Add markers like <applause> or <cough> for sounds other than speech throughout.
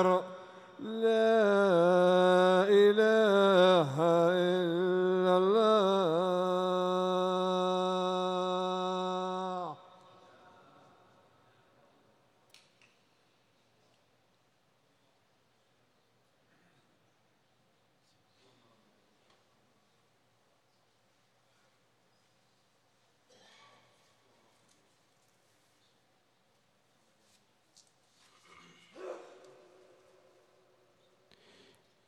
أكبر لا إله إلا الله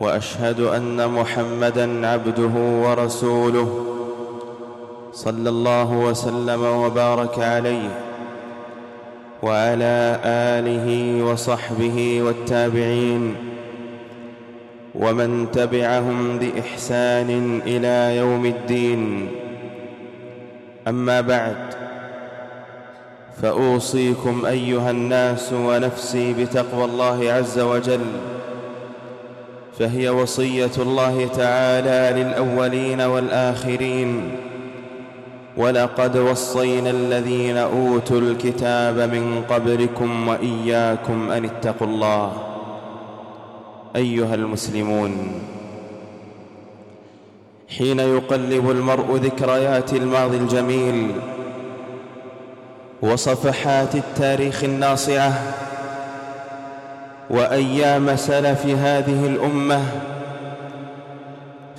وأشهد أن محمدا عبده ورسوله صلى الله وسلم وبارك عليه وعلى آله وصحبه والتابعين ومن تبعهم بإحسان إلى يوم الدين. أما بعد فأوصيكم أيها الناس ونفسي بتقوى الله عز وجل فهي وصية الله تعالى للأولين والآخرين. ولقد وصينا الذين أوتوا الكتاب من قبلكم وإياكم أن اتقوا الله. أيها المسلمون حين يقلب المرء ذكريات الماضي الجميل وصفحات التاريخ الناصعة وأيام سلف هذه الأمة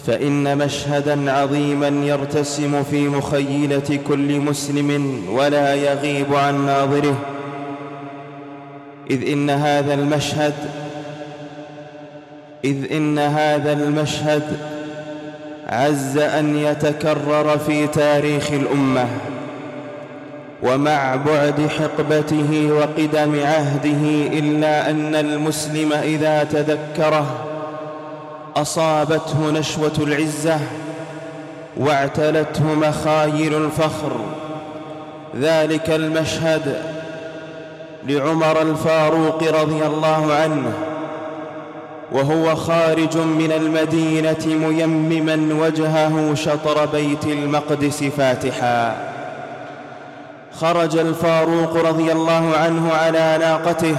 فإن مشهدا عظيما يرتسم في مخيلة كل مسلم ولا يغيب عن ناظره. إذ إن هذا المشهد إذ إن هذا المشهد عز أن يتكرر في تاريخ الأمة. ومع بعد حقبته وقدم عهده إلا أن المسلم إذا تذكره أصابته نشوة العزة واعتلته مخايل الفخر. ذلك المشهد لعمر الفاروق رضي الله عنه وهو خارج من المدينة ميمما وجهه شطر بيت المقدس فاتحاً. خرج الفاروق رضي الله عنه على ناقته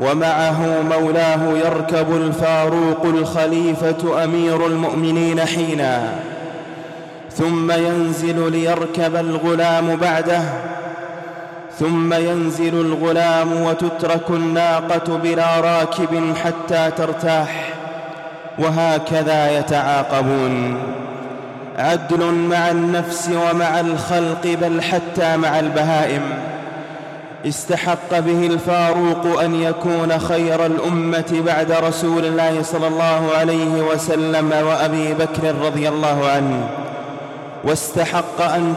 ومعه مولاه يركب الفاروق الخليفة أمير المؤمنين حينا ثم ينزل ليركب الغلام بعده ثم ينزل الغلام وتترك الناقة بلا راكب حتى ترتاح وهكذا يتعاقبون. عدل مع النفس ومع الخلق بل حتى مع البهائم. استحق به الفاروق أن يكون خير الأمة بعد رسول الله صلى الله عليه وسلم وأبي بكر رضي الله عنه. واستحق أن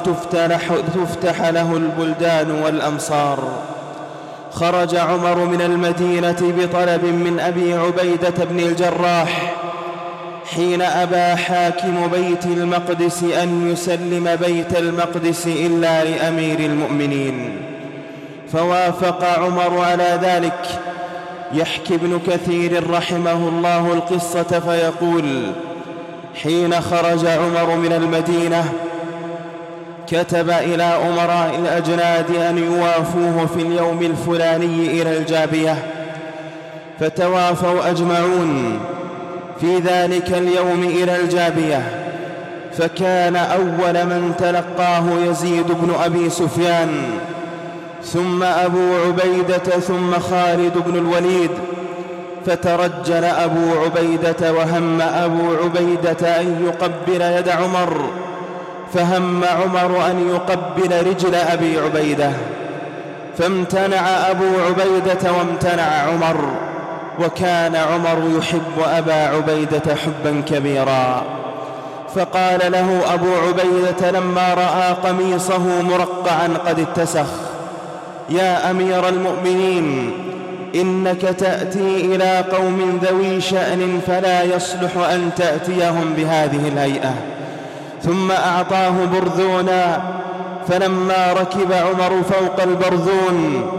تفتح, له البلدان والأمصار خرج عمر من المدينة بطلب من أبي عبيدة بن الجراح حين أبى حاكم بيت المقدس أن يسلم بيت المقدس إلا لأمير المؤمنين. فوافق عمر على ذلك. يحكي ابن كثير رحمه الله القصة فيقول حين خرج عمر من المدينة كتب إلى أمراء الأجناد أن يوافوه في اليوم الفلاني إلى الجابية فتوافوا أجمعون. في ذلك اليوم إلى الجابية فكان أول من تلقاه يزيد بن أبي سفيان ثم أبو عبيدة ثم خالد بن الوليد فترجل أبو عبيدة وهم أبو عبيدة أن يقبل يد عمر فهم عمر أن يقبل رجل أبي عبيدة فامتنع أبو عبيدة وامتنع عمر. وكان عمر يحب أبا عبيدة حبا كبيرا. فقال له أبو عبيدة لما رأى قميصه مرقعا قد اتسخ يا أمير المؤمنين إنك تأتي إلى قوم ذوي شأن فلا يصلح أن تأتيهم بهذه الهيئة. ثم أعطاه برذونا فلما ركب عمر فوق البرذون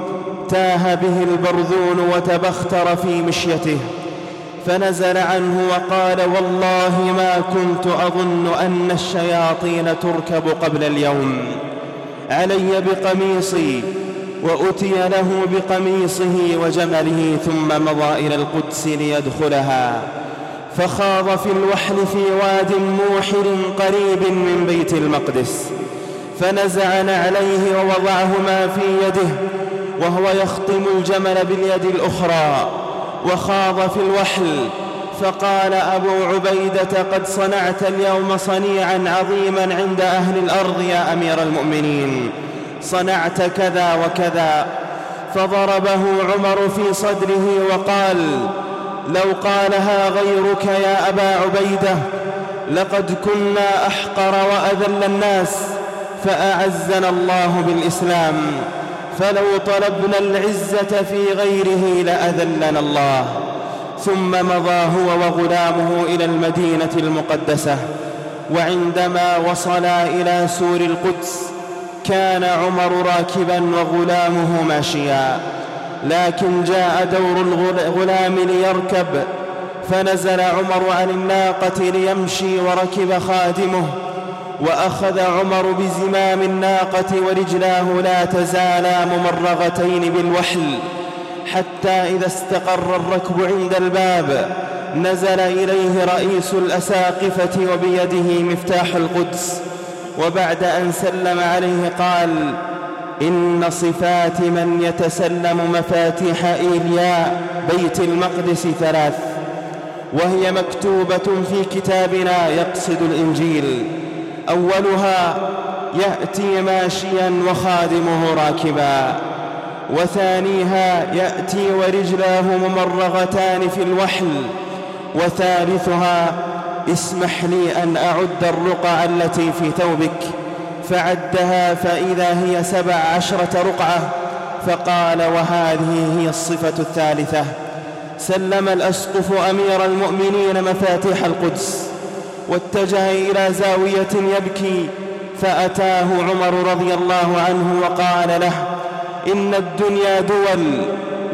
تاه به البرذون وتبختر في مشيته فنزل عنه وقال والله ما كنت أظن أن الشياطين تركب قبل اليوم علي بقميصي وأتي له بقميصه وجمله ثم مضى إلى القدس ليدخلها فخاض في الوحل في واد موحر قريب من بيت المقدس فنزع نعليه ووضعهما في يده وهو يخطم الجمل باليد الأخرى وخاض في الوحل فقال أبو عبيدة قد صنعت اليوم صنيعا عظيما عند أهل الأرض يا أمير المؤمنين. صنعت كذا وكذا. فضربه عمر في صدره وقال لو قالها غيرك يا أبا عبيدة لقد كنا أحقر وأذل الناس فأعزنا الله بالإسلام. فلو طلبنا العزة في غيره لأذلنا الله. ثم مضى هو وغلامه إلى المدينة المقدسة وعندما وصلا إلى سور القدس كان عمر راكبا وغلامه ماشيا. لكن جاء دور الغلام ليركب فنزل عمر عن الناقة ليمشي وركب خادمه. وأخذ عمر بزمام الناقة ورجلاه لا تزالا ممرغتين بالوحل حتى إذا استقر الركب عند الباب نزل إليه رئيس الأساقفة وبيده مفتاح القدس وبعد أن سلم عليه قال إن صفات من يتسلم مفاتيح إيلياء بيت المقدس ثلاث وهي مكتوبة في كتابنا يقصد الإنجيل أولها يأتي ماشيا وخادمه راكبا وثانيها يأتي ورجلاه ممرغتان في الوحل وثالثها اسمح لي أن أعد الرقع التي في ثوبك. فعدها فإذا هي سبع عشرة رقعة فقال وهذه هي الصفة الثالثة. سلم الأسقف أمير المؤمنين مفاتيح القدس. واتجه إلى زاوية يبكي فأتاه عمر رضي الله عنه وقال له إن الدنيا دول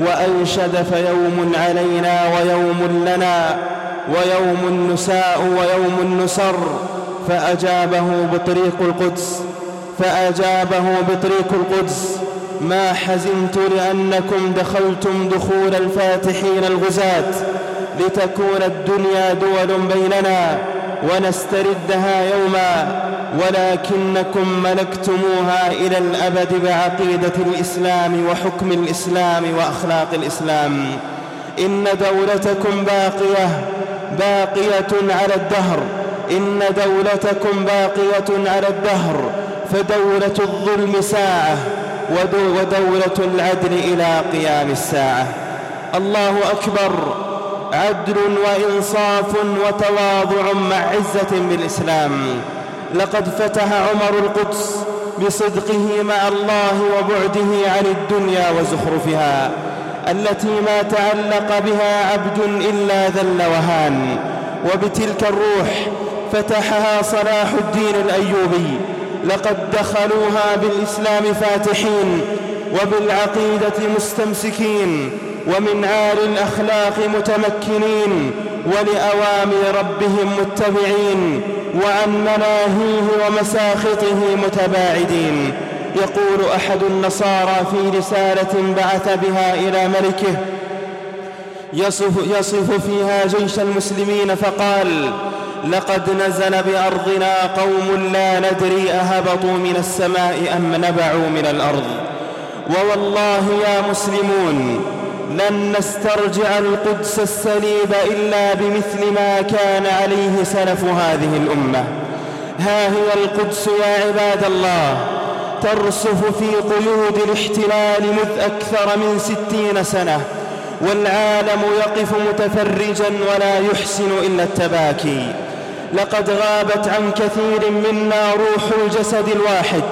وأنشد فيوم علينا ويوم لنا ويوم نساء ويوم نسر فأجابه بطريق القدس فأجابه بطريق القدس ما حزنت لأنكم دخلتم دخول الفاتحين الغزاة لتكون الدنيا دول بيننا ونستردها يوما ولكنكم ملكتموها إلى الأبد بعقيدة الإسلام وحكم الإسلام وأخلاق الإسلام. إن دولتكم باقية باقية على الدهر. إن دولتكم باقية على الدهر. فدولة الظلم ساعة ودولة العدل إلى قيام الساعة. الله أكبر. عدل وإنصاف وتواضع مع عزة بالإسلام. لقد فتح عمر القدس بصدقه مع الله وبعده عن الدنيا وزخرفها التي ما تعلق بها عبد إلا ذل وهان. وبتلك الروح فتحها صلاح الدين الأيوبي. لقد دخلوها بالإسلام فاتحين وبالعقيدة مستمسكين. ومن عال الأخلاق متمكنين ولأوامر ربهم متبعين وعن مناهيه ومساخطه متباعدين. يقول أحد النصارى في رسالة بعث بها إلى ملكه يصف, يصف فيها جيش المسلمين فقال لقد نزل بأرضنا قوم لا ندري أهبطوا من السماء أم نبعوا من الأرض. ووالله يا مسلمون لن نسترجع القدس السليب إلا بمثل ما كان عليه سلف هذه الأمة. ها هي القدس يا عباد الله. ترسف في قيود الاحتلال مذ أكثر من ستين سنة والعالم يقف متفرجا ولا يحسن إلا التباكي. لقد غابت عن كثير منا روح الجسد الواحد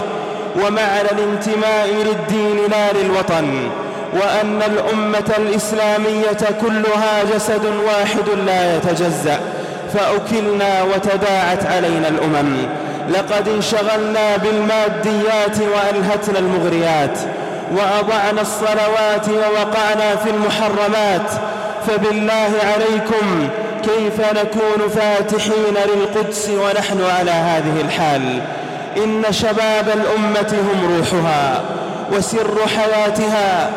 ومعنى الانتماء للدين لا للوطن. وأن الأمة الإسلامية كلها جسد واحد لا يتجزأ فأكلنا وتداعت علينا الأمم. لقد انشغلنا بالماديات وألهتنا المغريات وأضعنا الصلوات ووقعنا في المحرمات. فبالله عليكم كيف نكون فاتحين للقدس ونحن على هذه الحال؟ إن شباب الأمة هم روحها وسر حياتها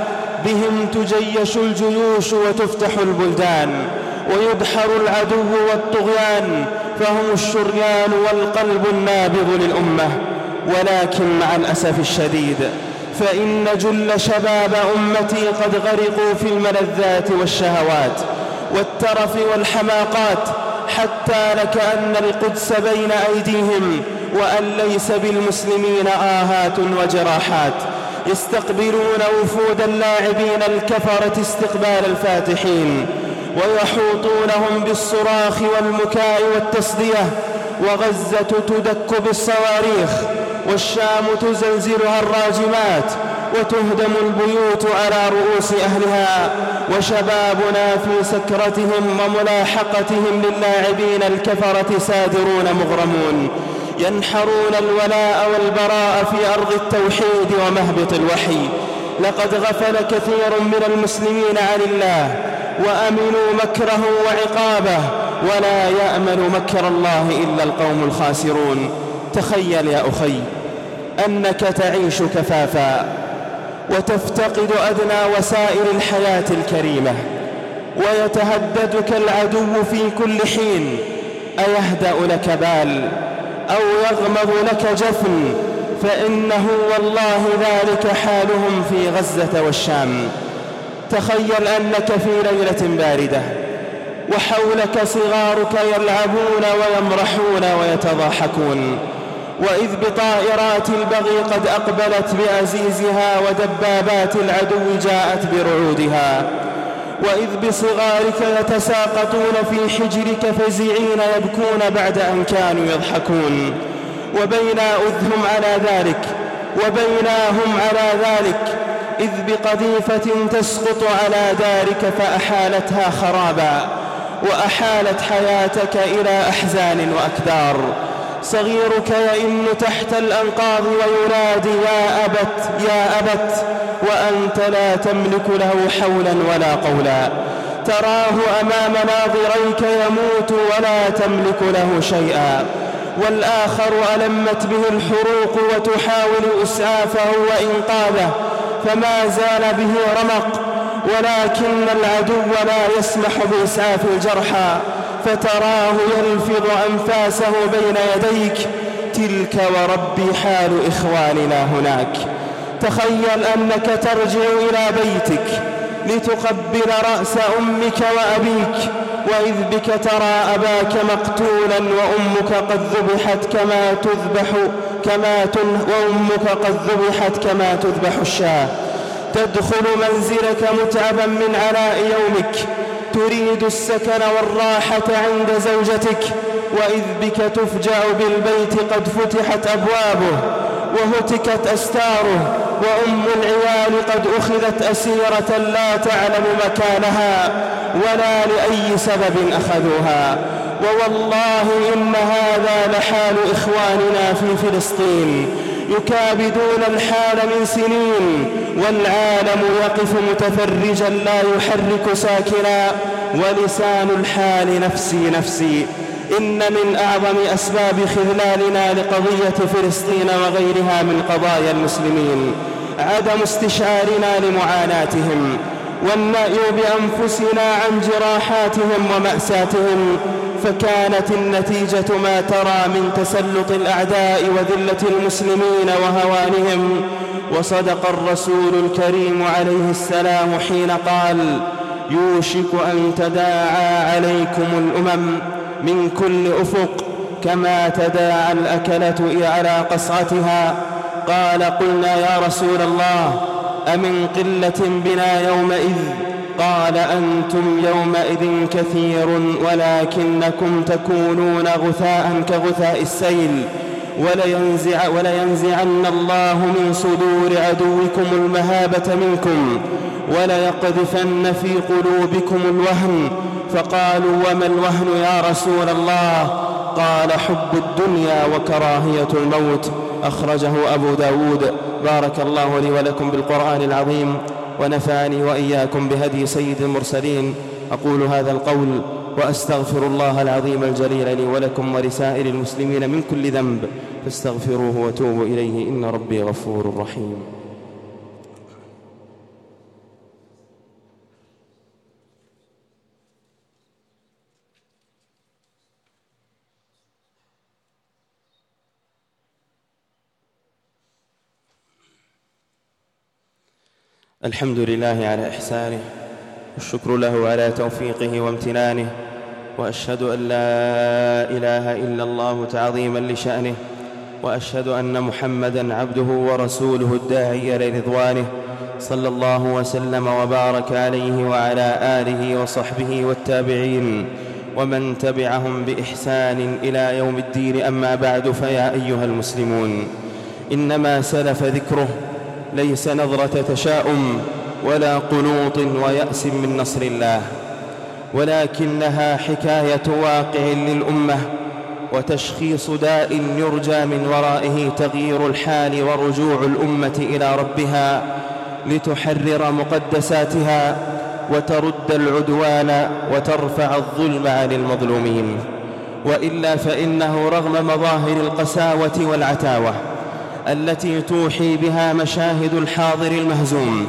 بهم تجيش الجيوش وتفتح البلدان ويدحر العدو والطغيان فهم الشريان والقلب النابض للأمة. ولكن مع الأسف الشديد فإن جل شباب أمتي قد غرقوا في الملذات والشهوات والترف والحماقات حتى لكأن القدس بين أيديهم وأن ليس بالمسلمين آهات وجراحات. يستقبلون وفود اللاعبين الكفرة استقبال الفاتحين ويحوطونهم بالصراخ والمكاء والتصدية وغزة تدك بالصواريخ والشام تزلزلها الراجمات وتهدم البيوت على رؤوس أهلها وشبابنا في سكرتهم وملاحقتهم للاعبين الكفرة سادرون مغرمون. ينحرون الولاء والبراء في أرض التوحيد ومهبط الوحي. لقد غفل كثير من المسلمين عن الله وأمنوا مكره وعقابه ولا يأمن مكر الله إلا القوم الخاسرون. تخيل يا أخي أنك تعيش كفافا وتفتقد أدنى وسائل الحياة الكريمة ويتهددك العدو في كل حين. أيهدأ لك بال أو يغمض لك جفن فإنه والله ذلك حالهم في غزة والشام. تخيل أنك في ليلة باردة وحولك صغارك يلعبون ويمرحون ويتضاحكون. وإذ بطائرات البغي قد أقبلت بأزيزها ودبابات العدو جاءت برعودها. وإذ بصغارك يتساقطون في حجرك فزعين يبكون بعد أن كانوا يضحكون. وبينا أذهم على ذلك وبيناهم على ذلك إذ بقذيفة تسقط على دارك فأحالتها خرابا وأحالت حياتك إلى أحزان وأكدار. صغيرك يئن تحت الأنقاض وينادي يا أبت يا أبت وأنت لا تملك له حولا ولا قولا. تراه أمام ناظريك يموت ولا تملك له شيئا. والآخر ألمت به الحروق وتحاول إسعافه وإنقاذه. فما زال به رمق ولكن العدو لا يسمح بإسعاف الجرحى. فتراه يلفظ أنفاسه بين يديك تلك وربي حال إخواننا هناك. تخيل أنك ترجع إلى بيتك لتقبل رأس أمك وأبيك وإذ بك ترى أباك مقتولا وأمك قد ذبحت كما تذبح كما وأمك قد ذبحت كما تذبح الشاة. تدخل منزلك متعبا من علاء يومك تريد السكن والراحة عند زوجتك وإذ بك تفجع بالبيت قد فتحت أبوابه وهتكت أستاره وأم العيال قد أخذت أسيرة لا تعلم مكانها ولا لأي سبب أخذوها. ووالله إن هذا لحال إخواننا في فلسطين. يكابدون الحال من سنين والعالم يقف متفرجا لا يحرك ساكنا ولسان الحال نفسي نفسي. إن من أعظم أسباب خذلاننا لقضية فلسطين وغيرها من قضايا المسلمين عدم استشعارنا لمعاناتهم والنأي بأنفسنا عن جراحاتهم ومأساتهم فكانت النتيجة ما ترى من تسلط الأعداء وذلة المسلمين وهوانهم. وصدق الرسول الكريم عليه السلام حين قال يوشك أن تداعى عليكم الأمم من كل أفق كما تداعى الأكلة على قصعتها. قال قلنا يا رسول الله أمن قلة بنا يومئذ قال أنتم يومئذ كثير ولكنكم تكونون غثاء كغثاء السيل ولينزع ولينزعن الله من صدور عدوكم المهابة منكم وليقذفن في قلوبكم الوهن فقالوا وما الوهن يا رسول الله قال حب الدنيا وكراهية الموت أخرجه أبو داود بارك الله لي ولكم بالقرآن العظيم ونفعني وإياكم بهدي سيد المرسلين. أقول هذا القول وأستغفر الله العظيم الجليل لي ولكم ولسائر المسلمين من كل ذنب. فاستغفروه وتوبوا إليه. إن ربي غفور رحيم. الحمد لله على إحسانه والشكر له على توفيقه وامتنانه وأشهد أن لا إله إلا الله تعظيما لشأنه وأشهد أن محمدا عبده ورسوله الداعي لرضوانه صلى الله وسلم وبارك عليه وعلى آله وصحبه والتابعين ومن تبعهم بإحسان إلى يوم الدين أما بعد فيا أيها المسلمون إنما سلف ذكره ليس نظرة تشاؤم ولا قنوط ويأس من نصر الله ولكنها حكاية واقع للأمة وتشخيص داء يرجى من ورائه تغيير الحال ورجوع الأمة إلى ربها لتحرر مقدساتها وترد العدوان وترفع الظلم عن المظلومين وإلا فإنه رغم مظاهر القساوة والعتاوة التي توحي بها مشاهد الحاضر المهزوم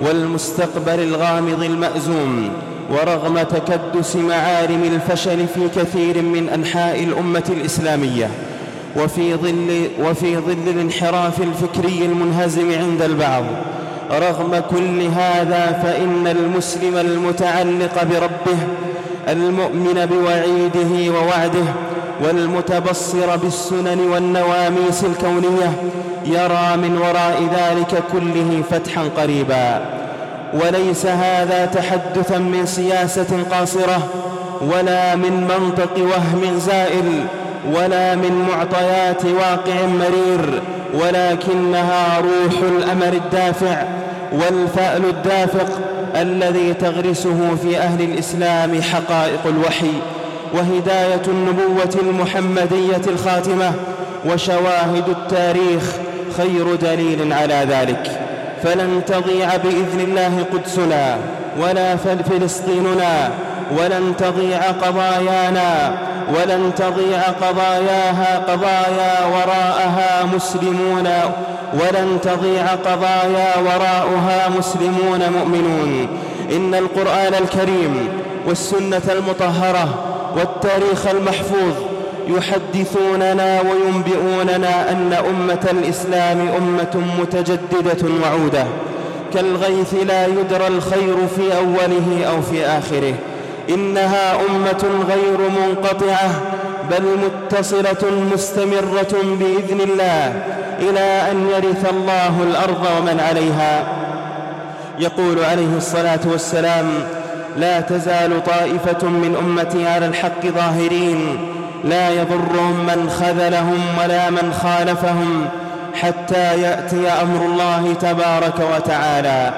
والمستقبل الغامض المأزوم ورغم تكدس معالم الفشل في كثير من أنحاء الأمة الإسلامية وفي ظل, وفي ظل الانحراف الفكري المنهزم عند البعض رغم كل هذا فإن المسلم المتعلق بربه المؤمن بوعيده ووعده والمتبصر بالسنن والنواميس الكونية يرى من وراء ذلك كله فتحا قريبا. وليس هذا تحدثا من سياسة قاصرة ولا من منطق وهم زائل ولا من معطيات واقع مرير ولكنها روح الأمر الدافع والفأل الدافق الذي تغرسه في أهل الإسلام حقائق الوحي. وهداية النبوة المحمدية الخاتمة وشواهد التاريخ خير دليل على ذلك. فلن تضيع بإذن الله قدسنا ولا فلسطيننا ولن تضيع قضايانا ولن تضيع قضاياها قضايا وراءها مسلمون ولن تضيع قضايا وراءها مسلمون مؤمنون. إن القرآن الكريم والسنة المطهرة والتاريخ المحفوظ يحدثوننا وينبئوننا أن أمة الإسلام أمة متجددة وعودة. كالغيث لا يدرى الخير في أوله أو في آخره. إنها أمة غير منقطعة بل متصلة مستمرة بإذن الله إلى أن يرث الله الأرض ومن عليها. يقول عليه الصلاة والسلام لا تزال طائفة من أمتي على الحق ظاهرين. لا يضرهم من خذلهم ولا من خالفهم حتى يأتي أمر الله تبارك وتعالى.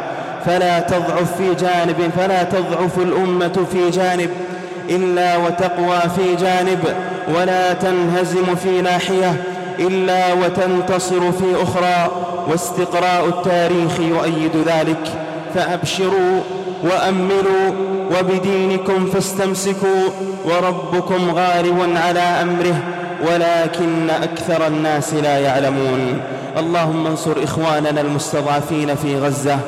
فلا تضعف في جانب فلا تضعف الأمة في جانب إلا وتقوى في جانب ولا تنهزم في ناحية إلا وتنتصر في أخرى. واستقراء التاريخ يؤيد ذلك. فأبشروا وأملوا وبدينكم فاستمسكوا وربكم غالب على أمره ولكن أكثر الناس لا يعلمون. اللهم انصر إخواننا المستضعفين في غزة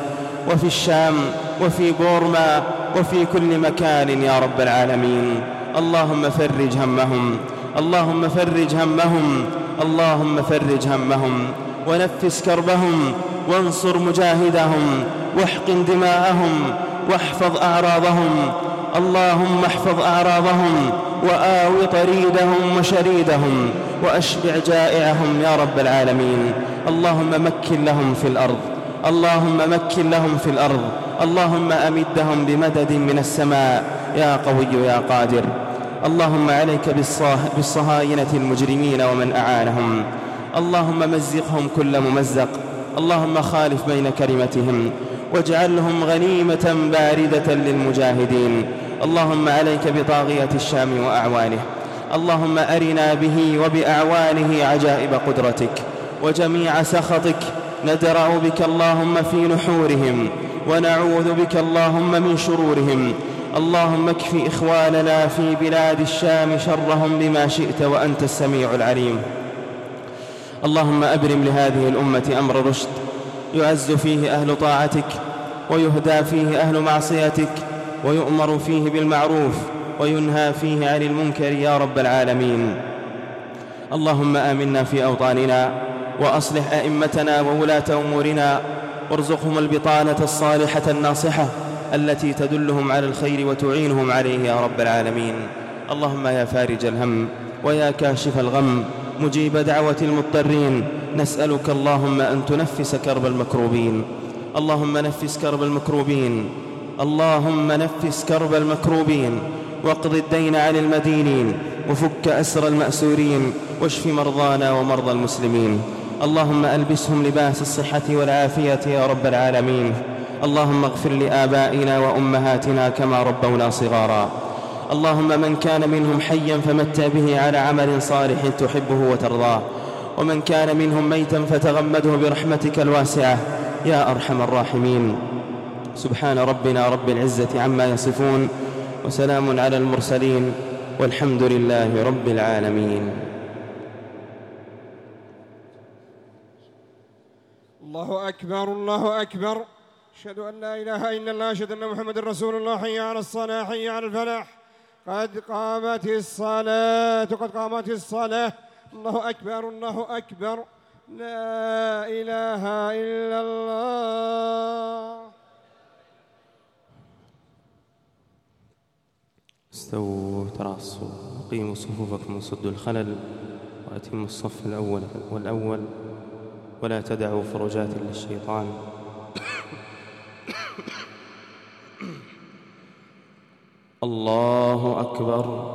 وفي الشام وفي بورما وفي كل مكان يا رب العالمين. اللهم فرج همهم اللهم فرج همهم اللهم فرج همهم ونفس كربهم وانصر مجاهدهم واحقن دماءهم واحفظ أعراضهم. اللهم احفظ أعراضهم وآو طريدهم وشريدهم وأشبع جائعهم يا رب العالمين. اللهم مكن لهم في الأرض. اللهم مكن لهم في الأرض. اللهم أمدهم بمدد من السماء. يا قوي يا قادر. اللهم عليك بالصهاينة المجرمين ومن أعانهم. اللهم مزقهم كل ممزق. اللهم خالف بين كلمتهم. واجعلهم غنيمة باردة للمجاهدين. اللهم عليك بطاغية الشام وأعوانه. اللهم أرنا به وبأعوانه عجائب قدرتك. وجميع سخطك ندرأ بك اللهم في نحورهم ونعوذ بك اللهم من شرورهم. اللهم اكف إخواننا في بلاد الشام شرهم بما شئت وأنت السميع العليم. اللهم أبرم لهذه الأمة أمر رشد. يعز فيه أهل طاعتك ويهدى فيه أهل معصيتك ويؤمر فيه بالمعروف وينهى فيه عن المنكر يا رب العالمين. اللهم آمنا في أوطاننا وأصلح أئمتنا وولاة أمورنا وارزقهم البطانة الصالحة الناصحة التي تدلهم على الخير وتعينهم عليه يا رب العالمين. اللهم يا فارج الهم ويا كاشف الغم مجيب دعوة المضطرين نسألك اللهم أن تنفس كرب المكروبين. اللهم نفس كرب المكروبين. اللهم نفس كرب المكروبين. واقض الدين عن المدينين. وفك أسر المأسورين. واشف مرضانا ومرضى المسلمين. اللهم ألبسهم لباس الصحة والعافية يا رب العالمين. اللهم اغفر لآبائنا وأمهاتنا كما ربونا صغارا. اللهم من كان منهم حيا فمتع به على عمل صالح تحبه وترضاه. ومن كان منهم ميتا فتغمده برحمتك الواسعة. يا أرحم الراحمين. سبحان ربنا رب العزة عما يصفون وسلام على المرسلين والحمد لله رب العالمين. الله أكبر الله أكبر. أشهد أن لا إله إلا الله أشهد أن محمد رسول الله حي على الصلاة حي على الفلاح. قد قامت الصلاة قد قامت الصلاة. الله أكبر الله أكبر. لا إله إلا الله. استووا تراصوا أقيموا صفوفكم وسدوا الخلل وأتموا الصف الأول والأول. ولا تدعوا فرجات للشيطان. <coughs> الله أكبر.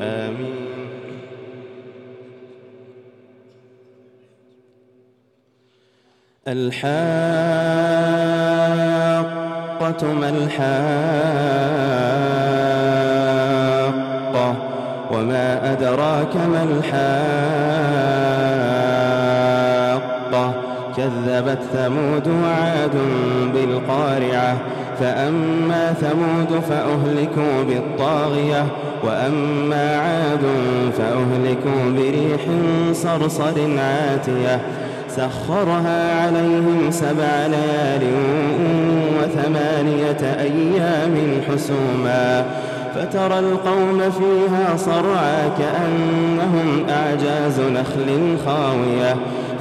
آمين الحال الحاقة ما الحاقة وما أدراك ما الحاقة كذبت ثمود وعاد بالقارعة. فأما ثمود فأهلكوا بالطاغية وأما عاد فأهلكوا بريح صرصر عاتية. سخرها عليهم سبع ليال وثمانية أيام حسوما. فترى القوم فيها صرعى كأنهم أعجاز نخل خاوية.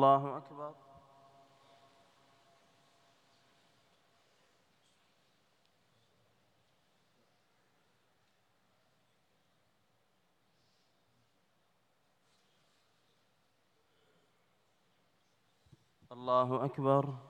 الله أكبر. الله أكبر.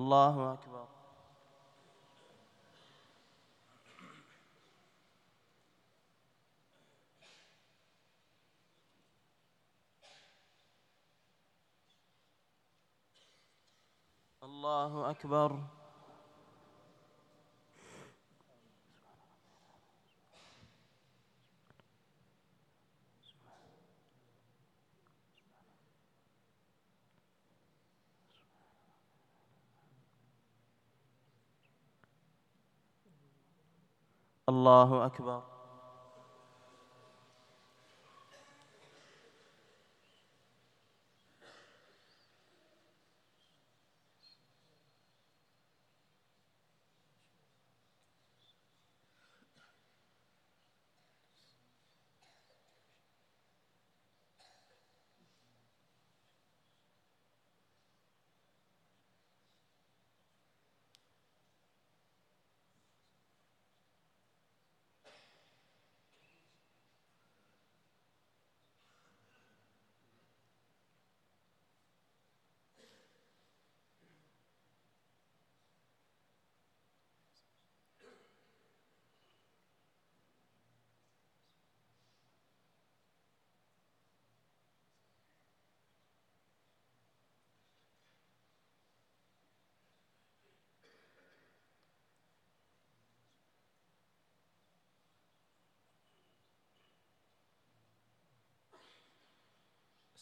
الله أكبر. الله أكبر. الله أكبر.